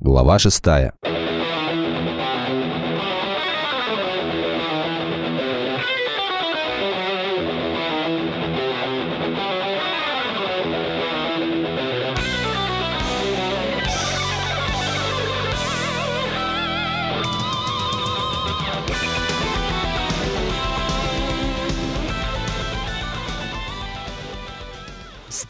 Глава шестая.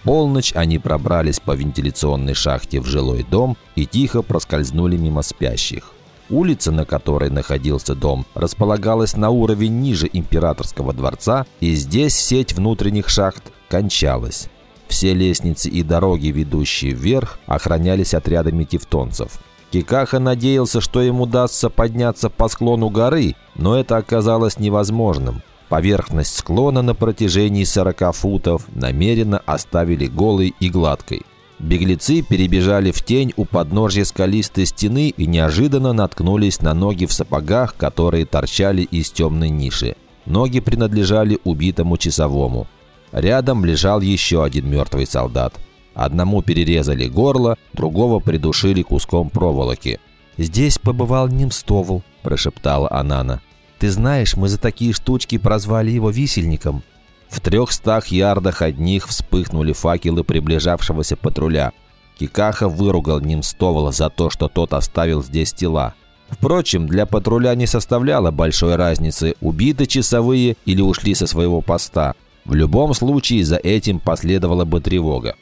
Полночь они пробрались по вентиляционной шахте в жилой дом и тихо проскользнули мимо спящих. Улица, на которой находился дом, располагалась на уровень ниже императорского дворца, и здесь сеть внутренних шахт кончалась. Все лестницы и дороги, ведущие вверх, охранялись отрядами тевтонцев. Кикаха надеялся, что ему удастся подняться по склону горы, но это оказалось невозможным. Поверхность склона на протяжении 40 футов намеренно оставили голой и гладкой. Беглецы перебежали в тень у подножья скалистой стены и неожиданно наткнулись на ноги в сапогах, которые торчали из темной ниши. Ноги принадлежали убитому часовому. Рядом лежал еще один мертвый солдат. Одному перерезали горло, другого придушили куском проволоки. «Здесь побывал Нимстовл», – прошептала Анана. «Ты знаешь, мы за такие штучки прозвали его висельником». В трехстах ярдах от них вспыхнули факелы приближавшегося патруля. Кикаха выругал Нимстовола за то, что тот оставил здесь тела. Впрочем, для патруля не составляло большой разницы, убиты часовые или ушли со своего поста. В любом случае за этим последовала бы тревога.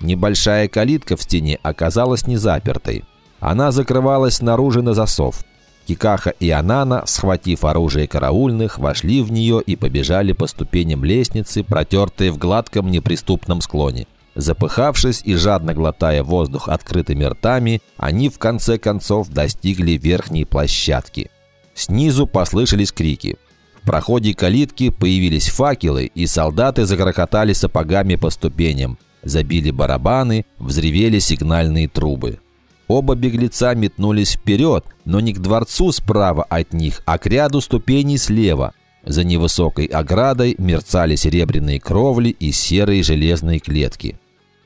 Небольшая калитка в стене оказалась не запертой. Она закрывалась снаружи на засов. Кикаха и Анана, схватив оружие караульных, вошли в нее и побежали по ступеням лестницы, протертой в гладком неприступном склоне. Запыхавшись и жадно глотая воздух открытыми ртами, они в конце концов достигли верхней площадки. Снизу послышались крики. В проходе калитки появились факелы, и солдаты загрохотали сапогами по ступеням. Забили барабаны, взревели сигнальные трубы. Оба беглеца метнулись вперед, но не к дворцу справа от них, а к ряду ступеней слева. За невысокой оградой мерцали серебряные кровли и серые железные клетки.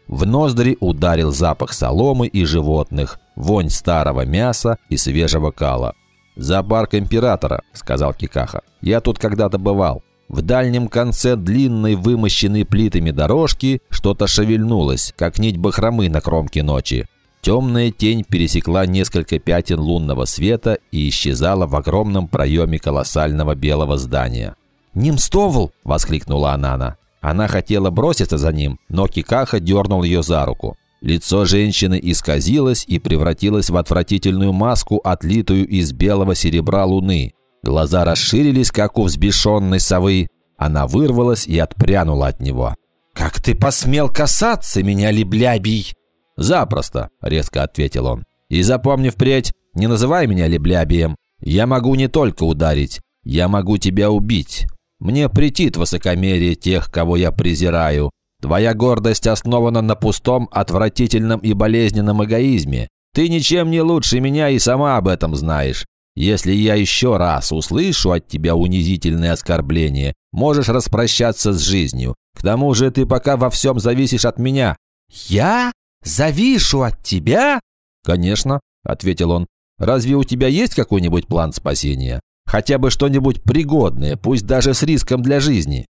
В ноздри ударил запах соломы и животных, вонь старого мяса и свежего кала. «Зоопарк императора», — сказал Кикаха. «Я тут когда-то бывал. В дальнем конце длинной, вымощенной плитами дорожки что-то шевельнулось, как нить бахромы на кромке ночи. Темная тень пересекла несколько пятен лунного света и исчезала в огромном проеме колоссального белого здания. «Нимстовл!» – воскликнула Анана. Она хотела броситься за ним, но Кикаха дернул ее за руку. Лицо женщины исказилось и превратилось в отвратительную маску, отлитую из белого серебра луны. Глаза расширились, как у взбешенной совы. Она вырвалась и отпрянула от него. «Как ты посмел касаться меня, леблябий?» «Запросто», – резко ответил он. «И запомни впредь, не называй меня леблябием. Я могу не только ударить, я могу тебя убить. Мне претит высокомерие тех, кого я презираю. Твоя гордость основана на пустом, отвратительном и болезненном эгоизме. Ты ничем не лучше меня и сама об этом знаешь. Если я еще раз услышу от тебя унизительные оскорбления, можешь распрощаться с жизнью. К тому же ты пока во всем зависишь от меня». «Я? Завишу от тебя?» «Конечно», — ответил он. «Разве у тебя есть какой-нибудь план спасения? Хотя бы что-нибудь пригодное, пусть даже с риском для жизни?»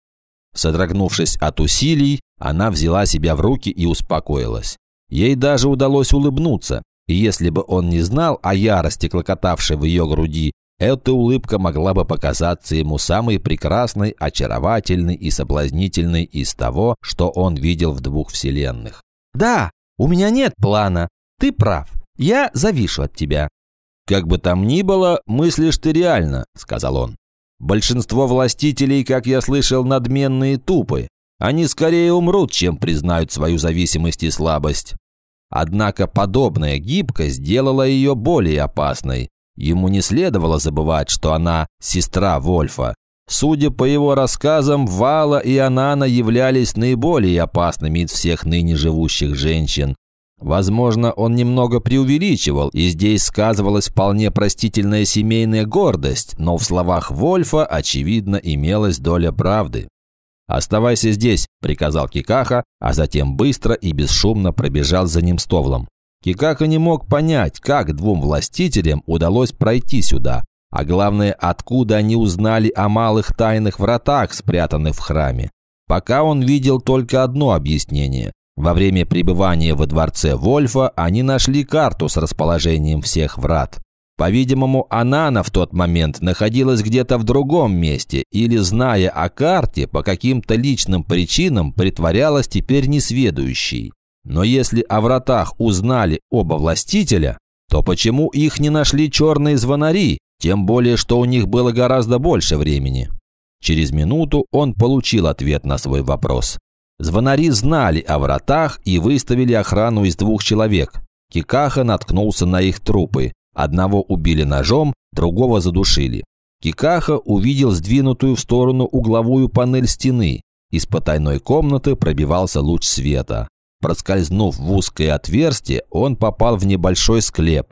Содрогнувшись от усилий, она взяла себя в руки и успокоилась. Ей даже удалось улыбнуться, и если бы он не знал о ярости, клокотавшей в ее груди, эта улыбка могла бы показаться ему самой прекрасной, очаровательной и соблазнительной из того, что он видел в двух вселенных. «Да, у меня нет плана. Ты прав. Я завишу от тебя». «Как бы там ни было, мыслишь ты реально», — сказал он. «Большинство властителей, как я слышал, надменные тупы. Они скорее умрут, чем признают свою зависимость и слабость. Однако подобная гибкость сделала ее более опасной. Ему не следовало забывать, что она сестра Вольфа. Судя по его рассказам, Вала и Анана являлись наиболее опасными из всех ныне живущих женщин. Возможно, он немного преувеличивал, и здесь сказывалась вполне простительная семейная гордость, но в словах Вольфа, очевидно, имелась доля правды. «Оставайся здесь», – приказал Кикаха, а затем быстро и бесшумно пробежал за ним стовлом. Кикака не мог понять, как двум властителям удалось пройти сюда, а главное, откуда они узнали о малых тайных вратах, спрятанных в храме. Пока он видел только одно объяснение. Во время пребывания во дворце Вольфа они нашли карту с расположением всех врат. По-видимому, Анана в тот момент находилась где-то в другом месте или, зная о карте, по каким-то личным причинам притворялась теперь несведущей. Но если о вратах узнали оба властителя, то почему их не нашли черные звонари, тем более, что у них было гораздо больше времени? Через минуту он получил ответ на свой вопрос. Звонари знали о вратах и выставили охрану из двух человек. Кикаха наткнулся на их трупы. Одного убили ножом, другого задушили. Кикаха увидел сдвинутую в сторону угловую панель стены. Из потайной комнаты пробивался луч света. Проскользнув в узкое отверстие, он попал в небольшой склеп.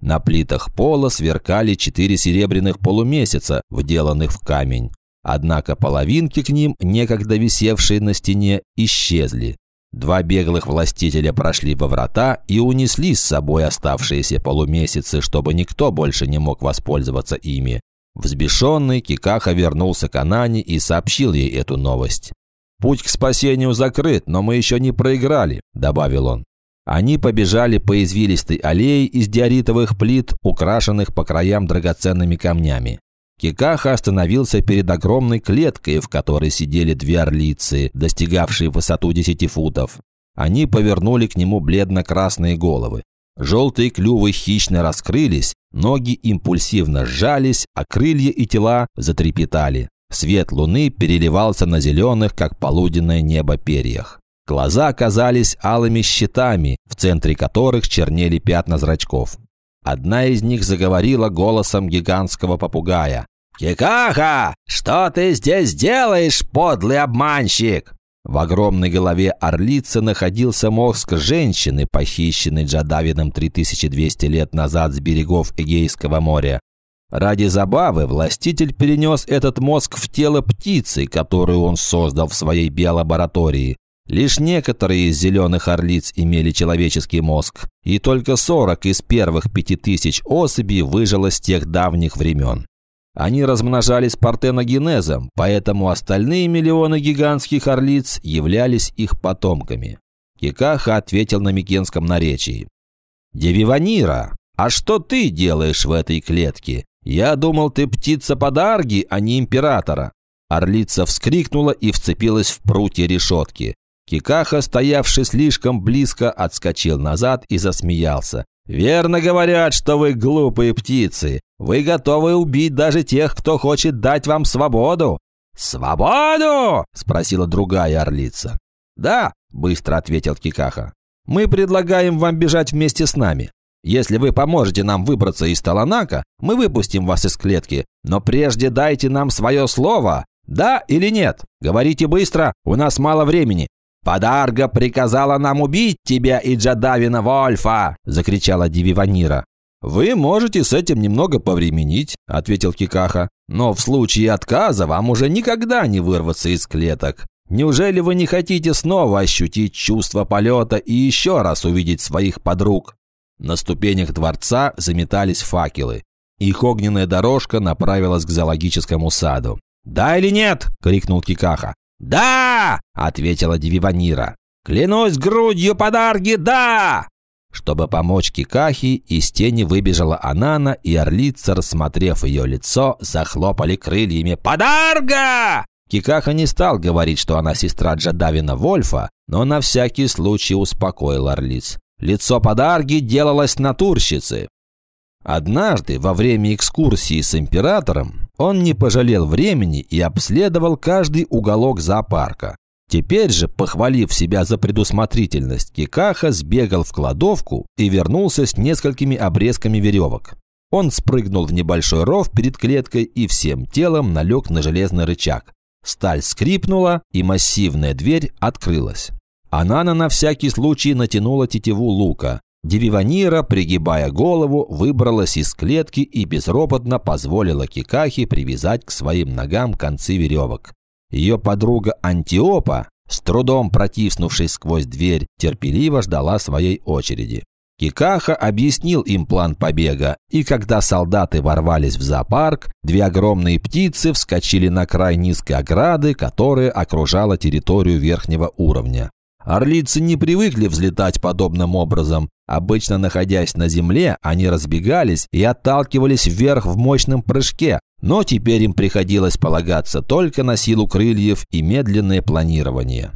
На плитах пола сверкали четыре серебряных полумесяца, вделанных в камень. Однако половинки к ним, некогда висевшие на стене, исчезли. Два беглых властителя прошли во врата и унесли с собой оставшиеся полумесяцы, чтобы никто больше не мог воспользоваться ими. Взбешенный, Кикаха вернулся к Анане и сообщил ей эту новость. «Путь к спасению закрыт, но мы еще не проиграли», – добавил он. Они побежали по извилистой аллее из диоритовых плит, украшенных по краям драгоценными камнями. Кикаха остановился перед огромной клеткой, в которой сидели две орлицы, достигавшие высоту 10 футов. Они повернули к нему бледно-красные головы. Желтые клювы хищно раскрылись, ноги импульсивно сжались, а крылья и тела затрепетали. Свет луны переливался на зеленых, как полуденное небо, перьях. Глаза оказались алыми щитами, в центре которых чернели пятна зрачков. Одна из них заговорила голосом гигантского попугая. «Кикаха! Что ты здесь делаешь, подлый обманщик?» В огромной голове орлицы находился мозг женщины, похищенной Джадавином 3200 лет назад с берегов Эгейского моря. Ради забавы властитель перенес этот мозг в тело птицы, которую он создал в своей биолаборатории. Лишь некоторые из зеленых орлиц имели человеческий мозг, и только 40 из первых 5000 особей выжило с тех давних времен. Они размножались партеногенезом, поэтому остальные миллионы гигантских орлиц являлись их потомками. Кикаха ответил на микенском наречии. «Девиванира, а что ты делаешь в этой клетке? Я думал, ты птица подарги, а не императора». Орлица вскрикнула и вцепилась в прутья решетки. Кикаха, стоявший слишком близко, отскочил назад и засмеялся. «Верно говорят, что вы глупые птицы. Вы готовы убить даже тех, кто хочет дать вам свободу». «Свободу?» – спросила другая орлица. «Да», – быстро ответил Кикаха. «Мы предлагаем вам бежать вместе с нами. Если вы поможете нам выбраться из Таланака, мы выпустим вас из клетки. Но прежде дайте нам свое слово. Да или нет? Говорите быстро, у нас мало времени. «Подарга приказала нам убить тебя и Джадавина Вольфа!» – закричала Дививанира. «Вы можете с этим немного повременить», – ответил Кикаха. «Но в случае отказа вам уже никогда не вырваться из клеток. Неужели вы не хотите снова ощутить чувство полета и еще раз увидеть своих подруг?» На ступенях дворца заметались факелы. Их огненная дорожка направилась к зоологическому саду. «Да или нет?» – крикнул Кикаха. «Да!» – ответила Дививанира. «Клянусь грудью подарки, да!» Чтобы помочь Кикахи, из тени выбежала Анана, и орлица, рассмотрев ее лицо, захлопали крыльями. «Подарга!» Кикаха не стал говорить, что она сестра Джадавина Вольфа, но на всякий случай успокоил орлиц. Лицо подарги делалось натурщицы. Однажды, во время экскурсии с императором, он не пожалел времени и обследовал каждый уголок зоопарка. Теперь же, похвалив себя за предусмотрительность, Кикаха сбегал в кладовку и вернулся с несколькими обрезками веревок. Он спрыгнул в небольшой ров перед клеткой и всем телом налег на железный рычаг. Сталь скрипнула, и массивная дверь открылась. Анана на всякий случай натянула тетиву лука. Девиванира, пригибая голову, выбралась из клетки и безропотно позволила Кикахе привязать к своим ногам концы веревок. Ее подруга Антиопа, с трудом протиснувшись сквозь дверь, терпеливо ждала своей очереди. Кикаха объяснил им план побега, и когда солдаты ворвались в зоопарк, две огромные птицы вскочили на край низкой ограды, которая окружала территорию верхнего уровня. Орлицы не привыкли взлетать подобным образом. Обычно, находясь на земле, они разбегались и отталкивались вверх в мощном прыжке, но теперь им приходилось полагаться только на силу крыльев и медленное планирование.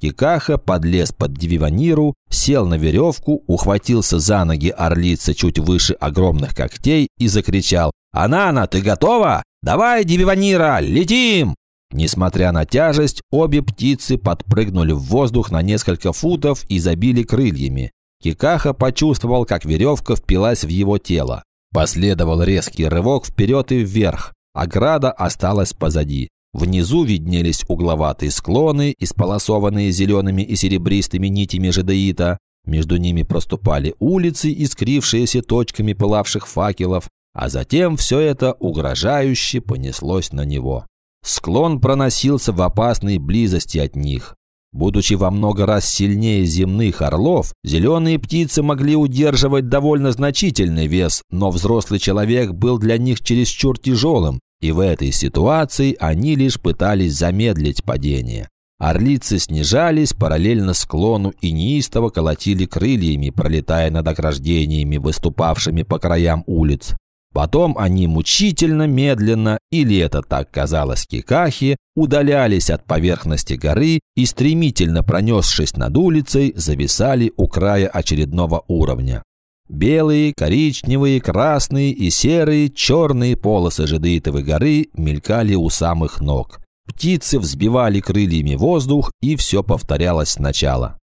Кикаха подлез под Дививаниру, сел на веревку, ухватился за ноги орлицы чуть выше огромных когтей и закричал «Анана, ты готова? Давай, Дививанира, летим!» Несмотря на тяжесть, обе птицы подпрыгнули в воздух на несколько футов и забили крыльями. Кикаха почувствовал, как веревка впилась в его тело. Последовал резкий рывок вперед и вверх. Ограда осталась позади. Внизу виднелись угловатые склоны, исполосованные зелеными и серебристыми нитями жадеита. Между ними проступали улицы, искрившиеся точками пылавших факелов, а затем все это угрожающе понеслось на него. Склон проносился в опасной близости от них. Будучи во много раз сильнее земных орлов, зеленые птицы могли удерживать довольно значительный вес, но взрослый человек был для них чересчур тяжелым, и в этой ситуации они лишь пытались замедлить падение. Орлицы снижались параллельно склону и неистово колотили крыльями, пролетая над ограждениями, выступавшими по краям улиц. Потом они мучительно, медленно, или это так казалось Кикахи, удалялись от поверхности горы и, стремительно пронесшись над улицей, зависали у края очередного уровня. Белые, коричневые, красные и серые, черные полосы Жидеитовой горы мелькали у самых ног. Птицы взбивали крыльями воздух, и все повторялось сначала.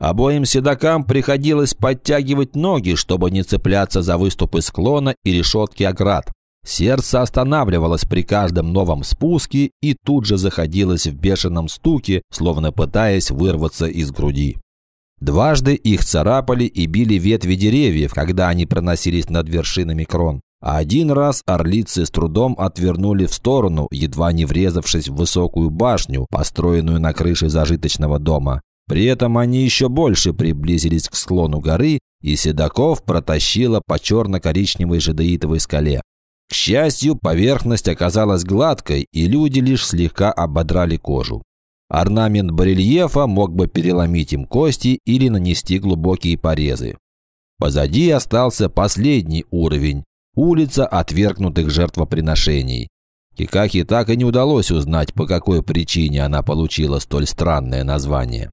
Обоим седокам приходилось подтягивать ноги, чтобы не цепляться за выступы склона и решетки оград. Сердце останавливалось при каждом новом спуске и тут же заходилось в бешеном стуке, словно пытаясь вырваться из груди. Дважды их царапали и били ветви деревьев, когда они проносились над вершинами крон. А один раз орлицы с трудом отвернули в сторону, едва не врезавшись в высокую башню, построенную на крыше зажиточного дома. При этом они еще больше приблизились к склону горы, и Седоков протащило по черно-коричневой жадеитовой скале. К счастью, поверхность оказалась гладкой, и люди лишь слегка ободрали кожу. Орнамент барельефа мог бы переломить им кости или нанести глубокие порезы. Позади остался последний уровень – улица отвергнутых жертвоприношений. Кикахи так и не удалось узнать, по какой причине она получила столь странное название.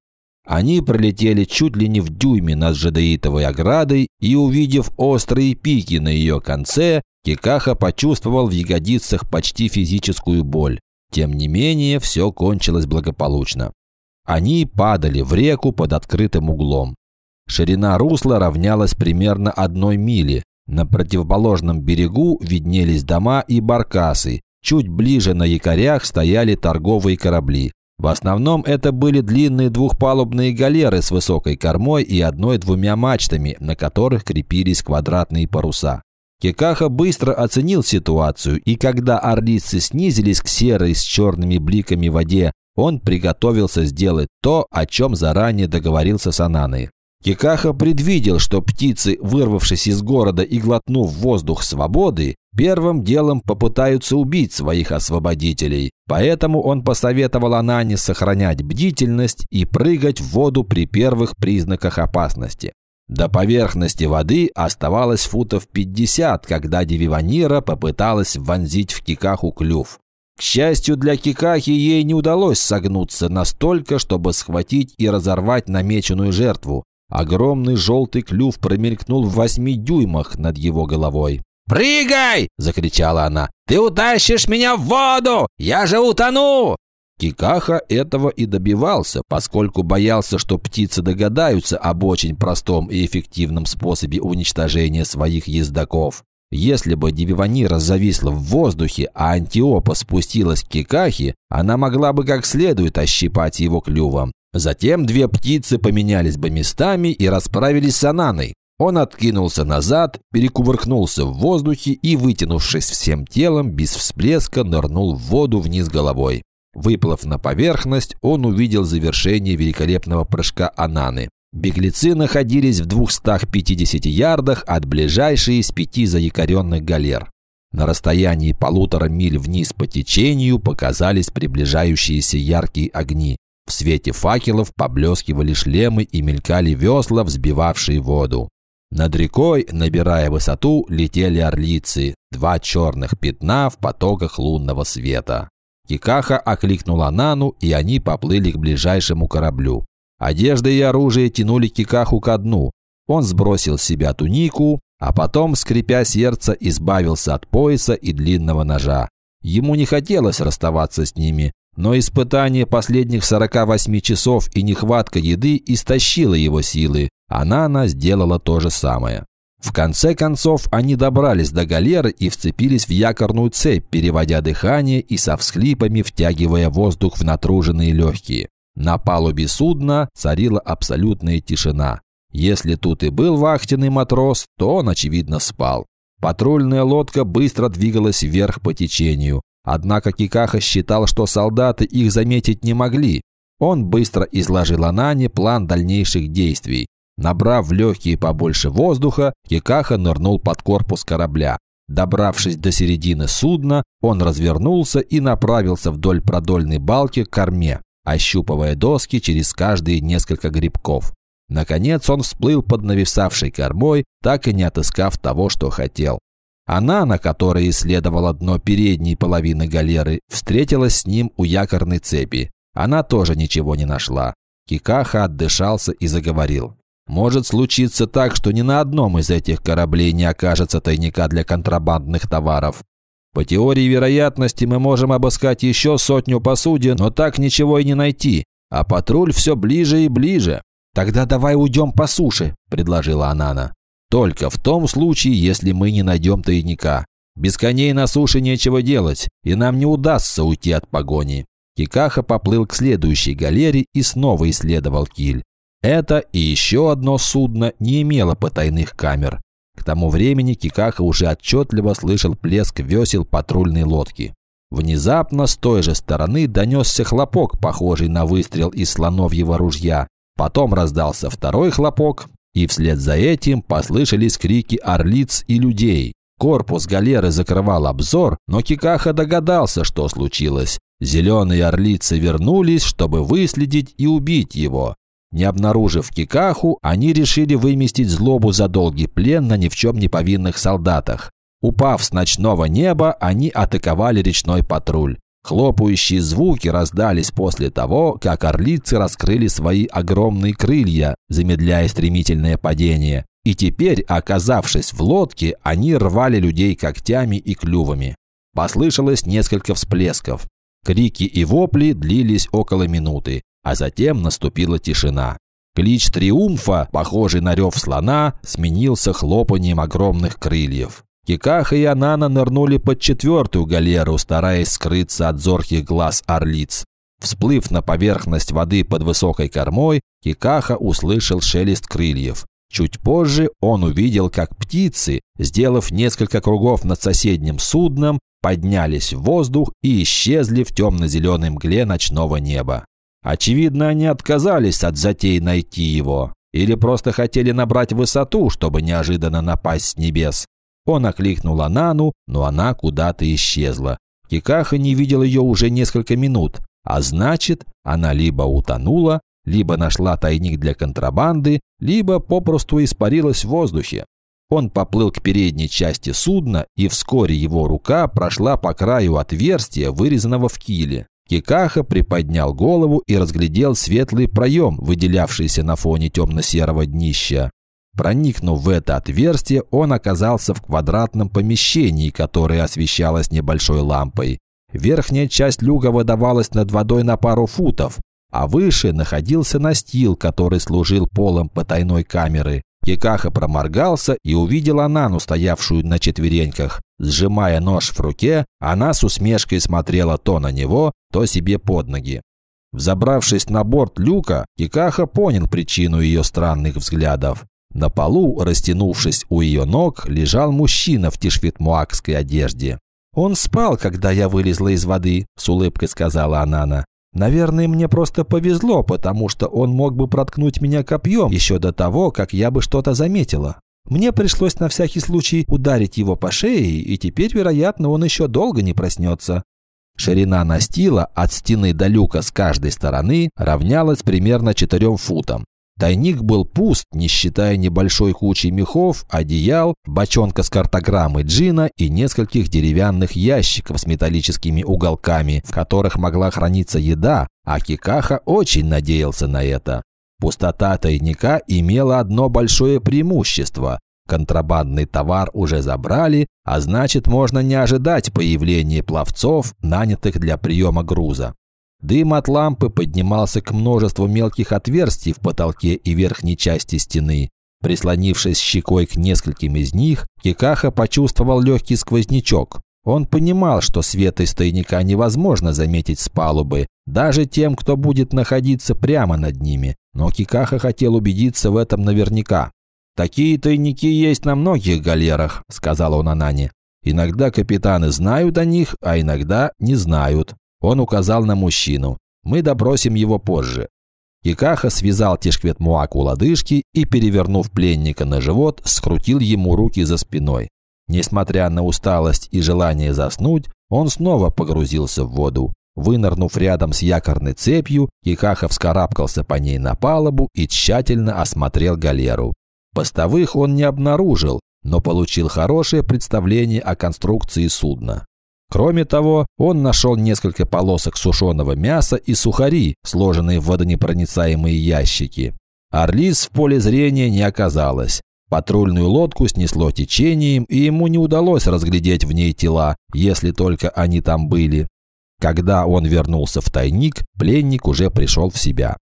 Они пролетели чуть ли не в дюйме над жадеитовой оградой и, увидев острые пики на ее конце, Кикаха почувствовал в ягодицах почти физическую боль. Тем не менее, все кончилось благополучно. Они падали в реку под открытым углом. Ширина русла равнялась примерно одной мили. На противоположном берегу виднелись дома и баркасы. Чуть ближе на якорях стояли торговые корабли. В основном это были длинные двухпалубные галеры с высокой кормой и одной-двумя мачтами, на которых крепились квадратные паруса. Кекаха быстро оценил ситуацию, и когда орлицы снизились к серой с черными бликами воде, он приготовился сделать то, о чем заранее договорился с Ананой. Кикаха предвидел, что птицы, вырвавшись из города и глотнув воздух свободы, первым делом попытаются убить своих освободителей. Поэтому он посоветовал Анане сохранять бдительность и прыгать в воду при первых признаках опасности. До поверхности воды оставалось футов 50, когда Девиванира попыталась вонзить в Кикаху клюв. К счастью для Кикахи, ей не удалось согнуться настолько, чтобы схватить и разорвать намеченную жертву. Огромный желтый клюв промелькнул в восьми дюймах над его головой. «Прыгай!» – закричала она. «Ты утащишь меня в воду! Я же утону!» Кикаха этого и добивался, поскольку боялся, что птицы догадаются об очень простом и эффективном способе уничтожения своих ездаков. Если бы Дививанира зависла в воздухе, а Антиопа спустилась к Кикахе, она могла бы как следует ощипать его клювом. Затем две птицы поменялись бы местами и расправились с Ананой. Он откинулся назад, перекувыркнулся в воздухе и, вытянувшись всем телом, без всплеска нырнул в воду вниз головой. Выплыв на поверхность, он увидел завершение великолепного прыжка Ананы. Беглецы находились в 250 ярдах от ближайшей из пяти заякоренных галер. На расстоянии полутора миль вниз по течению показались приближающиеся яркие огни. В свете факелов поблескивали шлемы и мелькали весла, взбивавшие воду. Над рекой, набирая высоту, летели орлицы, два черных пятна в потоках лунного света. Кикаха окликнула Нану, и они поплыли к ближайшему кораблю. Одежда и оружие тянули Кикаху ко дну. Он сбросил с себя тунику, а потом, скрипя сердце, избавился от пояса и длинного ножа. Ему не хотелось расставаться с ними, но испытание последних 48 часов и нехватка еды истощило его силы, а Нана сделала то же самое. В конце концов, они добрались до галеры и вцепились в якорную цепь, переводя дыхание и со всхлипами втягивая воздух в натруженные легкие. На палубе судна царила абсолютная тишина. Если тут и был вахтенный матрос, то он, очевидно, спал. Патрульная лодка быстро двигалась вверх по течению. Однако Кикаха считал, что солдаты их заметить не могли. Он быстро изложил Анане план дальнейших действий. Набрав в легкие побольше воздуха, Кикаха нырнул под корпус корабля. Добравшись до середины судна, он развернулся и направился вдоль продольной балки к корме ощупывая доски через каждые несколько грибков. Наконец он всплыл под нависавшей кормой, так и не отыскав того, что хотел. Она, на которой исследовала дно передней половины галеры, встретилась с ним у якорной цепи. Она тоже ничего не нашла. Кикаха отдышался и заговорил. «Может случиться так, что ни на одном из этих кораблей не окажется тайника для контрабандных товаров. По теории вероятности мы можем обыскать еще сотню посудин, но так ничего и не найти. А патруль все ближе и ближе. «Тогда давай уйдем по суше», – предложила Анана. «Только в том случае, если мы не найдем тайника. Без коней на суше нечего делать, и нам не удастся уйти от погони». Кикаха поплыл к следующей галере и снова исследовал киль. Это и еще одно судно не имело потайных камер. К тому времени Кикаха уже отчетливо слышал плеск весел патрульной лодки. Внезапно с той же стороны донесся хлопок, похожий на выстрел из слоновьего ружья. Потом раздался второй хлопок, и вслед за этим послышались крики орлиц и людей. Корпус галеры закрывал обзор, но Кикаха догадался, что случилось. Зеленые орлицы вернулись, чтобы выследить и убить его. Не обнаружив Кикаху, они решили выместить злобу за долгий плен на ни в чем не повинных солдатах. Упав с ночного неба, они атаковали речной патруль. Хлопающие звуки раздались после того, как орлицы раскрыли свои огромные крылья, замедляя стремительное падение. И теперь, оказавшись в лодке, они рвали людей когтями и клювами. Послышалось несколько всплесков. Крики и вопли длились около минуты а затем наступила тишина. Клич триумфа, похожий на рев слона, сменился хлопанием огромных крыльев. Кикаха и Анана нырнули под четвертую галеру, стараясь скрыться от зорких глаз орлиц. Всплыв на поверхность воды под высокой кормой, Кикаха услышал шелест крыльев. Чуть позже он увидел, как птицы, сделав несколько кругов над соседним судном, поднялись в воздух и исчезли в темно-зеленой мгле ночного неба. Очевидно, они отказались от затей найти его. Или просто хотели набрать высоту, чтобы неожиданно напасть с небес. Он окликнул Анану, но она куда-то исчезла. Кикаха не видел ее уже несколько минут, а значит, она либо утонула, либо нашла тайник для контрабанды, либо попросту испарилась в воздухе. Он поплыл к передней части судна, и вскоре его рука прошла по краю отверстия, вырезанного в киле. Кикаха приподнял голову и разглядел светлый проем, выделявшийся на фоне темно-серого днища. Проникнув в это отверстие, он оказался в квадратном помещении, которое освещалось небольшой лампой. Верхняя часть люка выдавалась над водой на пару футов, а выше находился настил, который служил полом потайной камеры. Кикаха проморгался и увидел Анану, стоявшую на четвереньках. Сжимая нож в руке, она с усмешкой смотрела то на него, то себе под ноги. Взобравшись на борт люка, Кикаха понял причину ее странных взглядов. На полу, растянувшись у ее ног, лежал мужчина в тишвитмуакской одежде. «Он спал, когда я вылезла из воды», – с улыбкой сказала Анана. Наверное, мне просто повезло, потому что он мог бы проткнуть меня копьем еще до того, как я бы что-то заметила. Мне пришлось на всякий случай ударить его по шее, и теперь, вероятно, он еще долго не проснется. Ширина настила от стены до люка с каждой стороны равнялась примерно 4 футам. Тайник был пуст, не считая небольшой кучи мехов, одеял, бочонка с картограммой джина и нескольких деревянных ящиков с металлическими уголками, в которых могла храниться еда, а Кикаха очень надеялся на это. Пустота тайника имела одно большое преимущество. Контрабандный товар уже забрали, а значит можно не ожидать появления пловцов, нанятых для приема груза. Дым от лампы поднимался к множеству мелких отверстий в потолке и верхней части стены. Прислонившись щекой к нескольким из них, Кикаха почувствовал легкий сквознячок. Он понимал, что свет из тайника невозможно заметить с палубы, даже тем, кто будет находиться прямо над ними, но Кикаха хотел убедиться в этом наверняка. «Такие тайники есть на многих галерах», – сказал он Анане. «Иногда капитаны знают о них, а иногда не знают. Он указал на мужчину. Мы допросим его позже. Кикаха связал Тишквет Муаку лодыжки и, перевернув пленника на живот, скрутил ему руки за спиной. Несмотря на усталость и желание заснуть, он снова погрузился в воду. Вынырнув рядом с якорной цепью, Кикаха вскарабкался по ней на палубу и тщательно осмотрел галеру. Постовых он не обнаружил, но получил хорошее представление о конструкции судна. Кроме того, он нашел несколько полосок сушеного мяса и сухари, сложенные в водонепроницаемые ящики. Орлиз в поле зрения не оказалось. Патрульную лодку снесло течением, и ему не удалось разглядеть в ней тела, если только они там были. Когда он вернулся в тайник, пленник уже пришел в себя.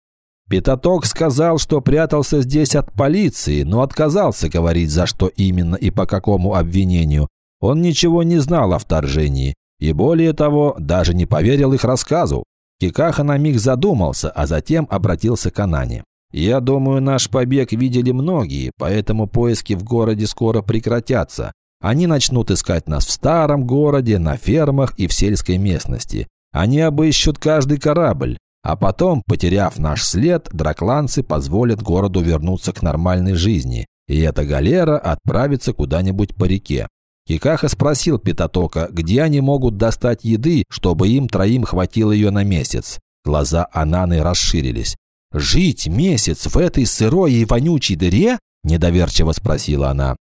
Пятаток сказал, что прятался здесь от полиции, но отказался говорить, за что именно и по какому обвинению, он ничего не знал о вторжении и, более того, даже не поверил их рассказу. Кикаха на миг задумался, а затем обратился к Анане. «Я думаю, наш побег видели многие, поэтому поиски в городе скоро прекратятся. Они начнут искать нас в старом городе, на фермах и в сельской местности. Они обыщут каждый корабль. А потом, потеряв наш след, дракланцы позволят городу вернуться к нормальной жизни, и эта галера отправится куда-нибудь по реке. Кикаха спросил Пятатока, где они могут достать еды, чтобы им троим хватило ее на месяц. Глаза Ананы расширились. «Жить месяц в этой сырой и вонючей дыре?» – недоверчиво спросила она.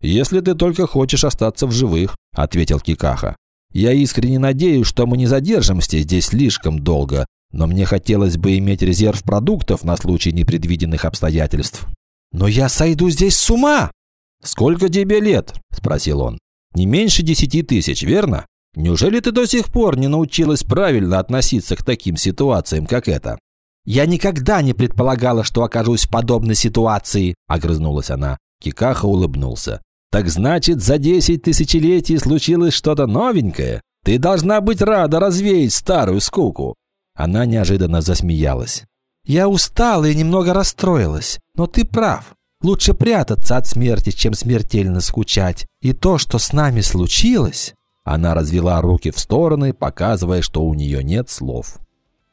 «Если ты только хочешь остаться в живых», – ответил Кикаха. «Я искренне надеюсь, что мы не задержимся здесь слишком долго, но мне хотелось бы иметь резерв продуктов на случай непредвиденных обстоятельств». «Но я сойду здесь с ума!» «Сколько тебе лет?» – спросил он. Не меньше десяти тысяч, верно? Неужели ты до сих пор не научилась правильно относиться к таким ситуациям, как эта?» «Я никогда не предполагала, что окажусь в подобной ситуации», – огрызнулась она. Кикаха улыбнулся. «Так значит, за десять тысячелетий случилось что-то новенькое? Ты должна быть рада развеять старую скуку». Она неожиданно засмеялась. «Я устала и немного расстроилась, но ты прав. Лучше прятаться от смерти, чем смертельно скучать. И то, что с нами случилось...» Она развела руки в стороны, показывая, что у нее нет слов.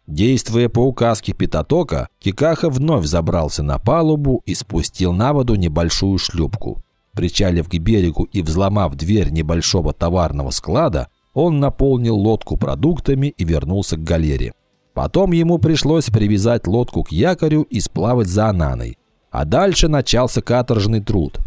Действуя по указке Пятатока, Кикаха вновь забрался на палубу и спустил на воду небольшую шлюпку. Причалив к берегу и взломав дверь небольшого товарного склада, он наполнил лодку продуктами и вернулся к галере. Потом ему пришлось привязать лодку к якорю и сплавать за Ананой. А дальше начался каторжный труд.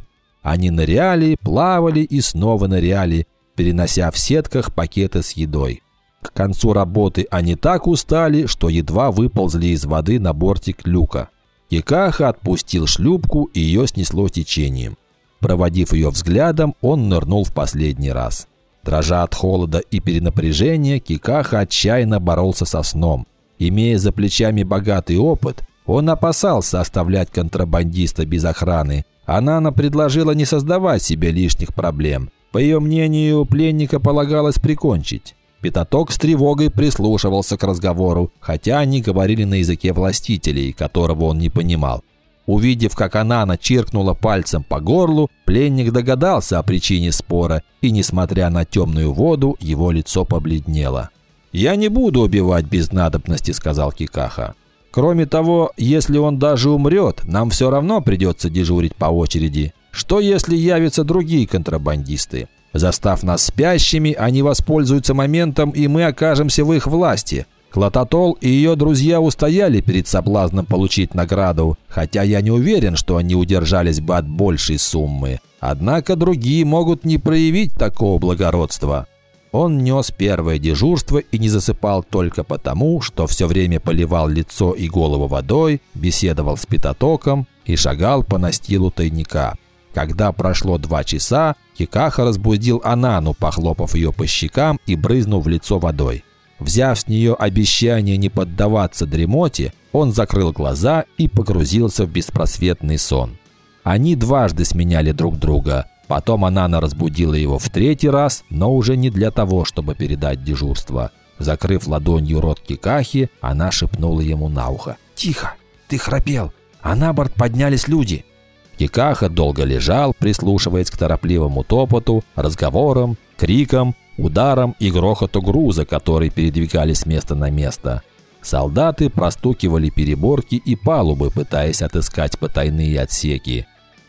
Они ныряли, плавали и снова ныряли, перенося в сетках пакеты с едой. К концу работы они так устали, что едва выползли из воды на бортик люка. Кикаха отпустил шлюпку, и ее снесло течением. Проводив ее взглядом, он нырнул в последний раз. Дрожа от холода и перенапряжения, Кикаха отчаянно боролся со сном. Имея за плечами богатый опыт, он опасался оставлять контрабандиста без охраны. Анана предложила не создавать себе лишних проблем. По ее мнению, пленника полагалось прикончить. Пятаток с тревогой прислушивался к разговору, хотя они говорили на языке властителей, которого он не понимал. Увидев, как Анана чиркнула пальцем по горлу, пленник догадался о причине спора, и, несмотря на темную воду, его лицо побледнело. «Я не буду убивать без надобности», – сказал Кикаха. «Кроме того, если он даже умрет, нам все равно придется дежурить по очереди. Что если явятся другие контрабандисты? Застав нас спящими, они воспользуются моментом, и мы окажемся в их власти. Клототол и ее друзья устояли перед соблазном получить награду, хотя я не уверен, что они удержались бы от большей суммы. Однако другие могут не проявить такого благородства. Он нес первое дежурство и не засыпал только потому, что все время поливал лицо и голову водой, беседовал с питотоком и шагал по настилу тайника. Когда прошло два часа, Кикаха разбудил Анану, похлопав ее по щекам и брызнув в лицо водой. Взяв с нее обещание не поддаваться дремоте, он закрыл глаза и погрузился в беспросветный сон. Они дважды сменяли друг друга. Потом Анана разбудила его в третий раз, но уже не для того, чтобы передать дежурство. Закрыв ладонью рот Кикахи, она шепнула ему на ухо. «Тихо! Ты храпел! А на борт поднялись люди!» Кикаха долго лежал, прислушиваясь к торопливому топоту, разговорам, крикам ударом и грохоту груза, которые передвигались с места на место. Солдаты простукивали переборки и палубы, пытаясь отыскать потайные отсеки.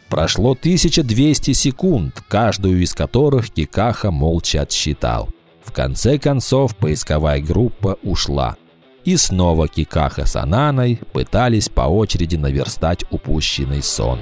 Прошло 1200 секунд, каждую из которых Кикаха молча отсчитал. В конце концов поисковая группа ушла. И снова Кикаха с Ананой пытались по очереди наверстать упущенный сон.